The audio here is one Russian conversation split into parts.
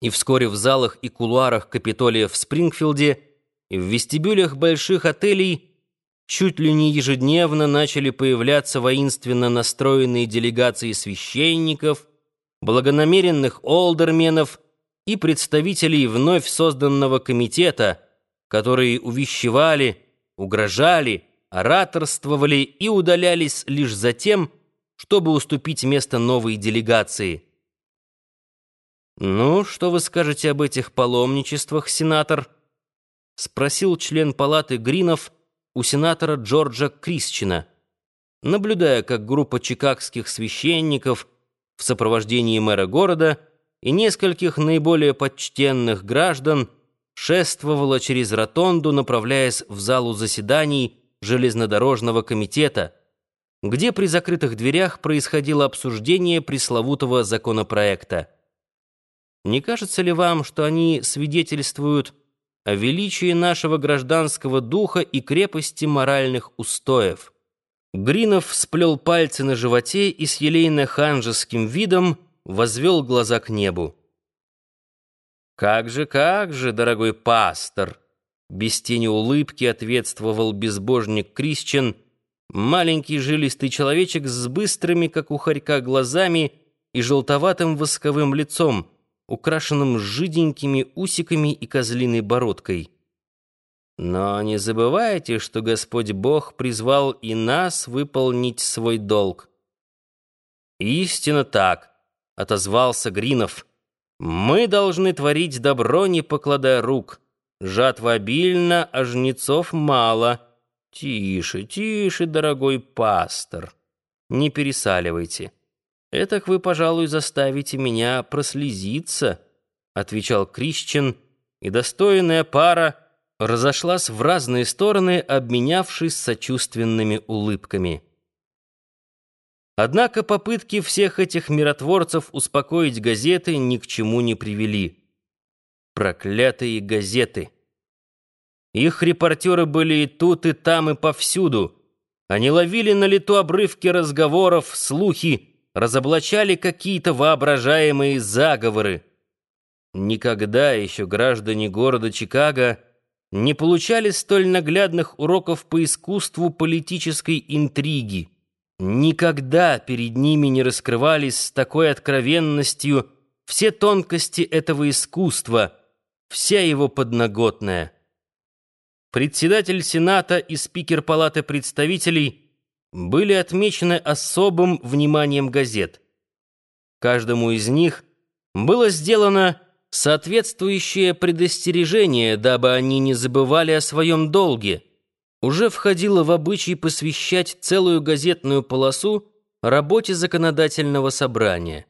И вскоре в залах и кулуарах Капитолия в Спрингфилде и в вестибюлях больших отелей чуть ли не ежедневно начали появляться воинственно настроенные делегации священников, благонамеренных олдерменов и представителей вновь созданного комитета, которые увещевали, угрожали, ораторствовали и удалялись лишь за тем, чтобы уступить место новой делегации. «Ну, что вы скажете об этих паломничествах, сенатор?» — спросил член палаты Гринов у сенатора Джорджа Крисчина, наблюдая, как группа чикагских священников в сопровождении мэра города и нескольких наиболее почтенных граждан шествовала через ротонду, направляясь в залу заседаний железнодорожного комитета, где при закрытых дверях происходило обсуждение пресловутого законопроекта. Не кажется ли вам, что они свидетельствуют о величии нашего гражданского духа и крепости моральных устоев? Гринов сплел пальцы на животе и с елейно-ханжеским видом возвел глаза к небу. «Как же, как же, дорогой пастор!» Без тени улыбки ответствовал безбожник Крисчен, маленький жилистый человечек с быстрыми, как у хорька, глазами и желтоватым восковым лицом, украшенным жиденькими усиками и козлиной бородкой. Но не забывайте, что Господь Бог призвал и нас выполнить свой долг. «Истинно так», — отозвался Гринов. «Мы должны творить добро, не покладая рук. Жатва обильна, а жнецов мало. Тише, тише, дорогой пастор, не пересаливайте». «Этак вы, пожалуй, заставите меня прослезиться», — отвечал Крищен, и достойная пара разошлась в разные стороны, обменявшись сочувственными улыбками. Однако попытки всех этих миротворцев успокоить газеты ни к чему не привели. Проклятые газеты! Их репортеры были и тут, и там, и повсюду. Они ловили на лету обрывки разговоров, слухи, разоблачали какие-то воображаемые заговоры. Никогда еще граждане города Чикаго не получали столь наглядных уроков по искусству политической интриги. Никогда перед ними не раскрывались с такой откровенностью все тонкости этого искусства, вся его подноготная. Председатель Сената и спикер Палаты представителей – были отмечены особым вниманием газет. Каждому из них было сделано соответствующее предостережение, дабы они не забывали о своем долге. Уже входило в обычай посвящать целую газетную полосу работе законодательного собрания.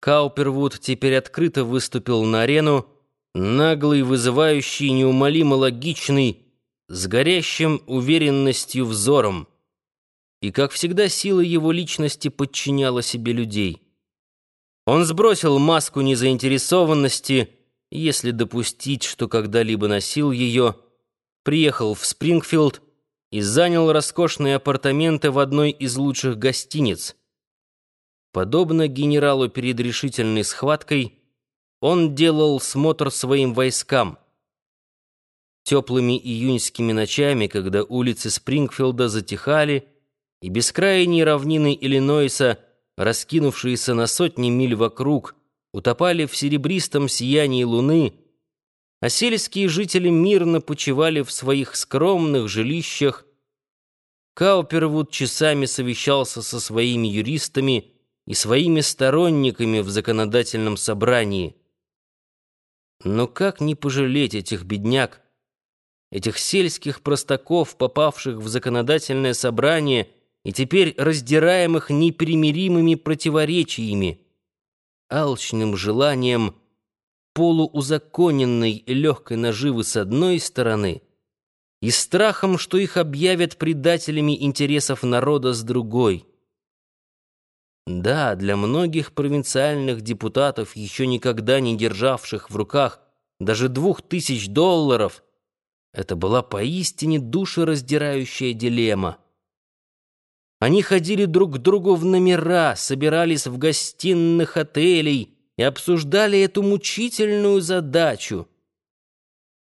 Каупервуд теперь открыто выступил на арену, наглый, вызывающий, неумолимо логичный, с горящим уверенностью взором и, как всегда, сила его личности подчиняла себе людей. Он сбросил маску незаинтересованности, если допустить, что когда-либо носил ее, приехал в Спрингфилд и занял роскошные апартаменты в одной из лучших гостиниц. Подобно генералу перед решительной схваткой, он делал смотр своим войскам. Теплыми июньскими ночами, когда улицы Спрингфилда затихали, и бескрайние равнины Иллинойса, раскинувшиеся на сотни миль вокруг, утопали в серебристом сиянии луны, а сельские жители мирно почивали в своих скромных жилищах, Каупервуд часами совещался со своими юристами и своими сторонниками в законодательном собрании. Но как не пожалеть этих бедняк, этих сельских простаков, попавших в законодательное собрание — и теперь раздираемых непримиримыми противоречиями, алчным желанием полуузаконенной легкой наживы с одной стороны и страхом, что их объявят предателями интересов народа с другой. Да, для многих провинциальных депутатов, еще никогда не державших в руках даже двух тысяч долларов, это была поистине душераздирающая дилемма. Они ходили друг к другу в номера, собирались в гостиных отелей и обсуждали эту мучительную задачу.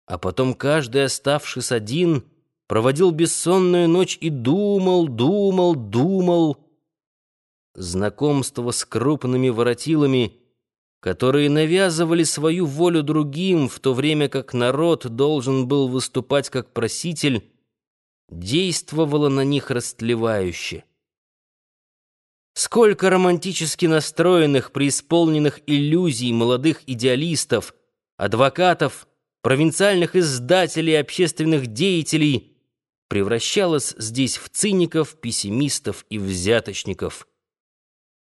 А потом каждый, оставшись один, проводил бессонную ночь и думал, думал, думал. Знакомство с крупными воротилами, которые навязывали свою волю другим, в то время как народ должен был выступать как проситель, действовало на них растлевающе. Сколько романтически настроенных, преисполненных иллюзий молодых идеалистов, адвокатов, провинциальных издателей, общественных деятелей превращалось здесь в циников, пессимистов и взяточников –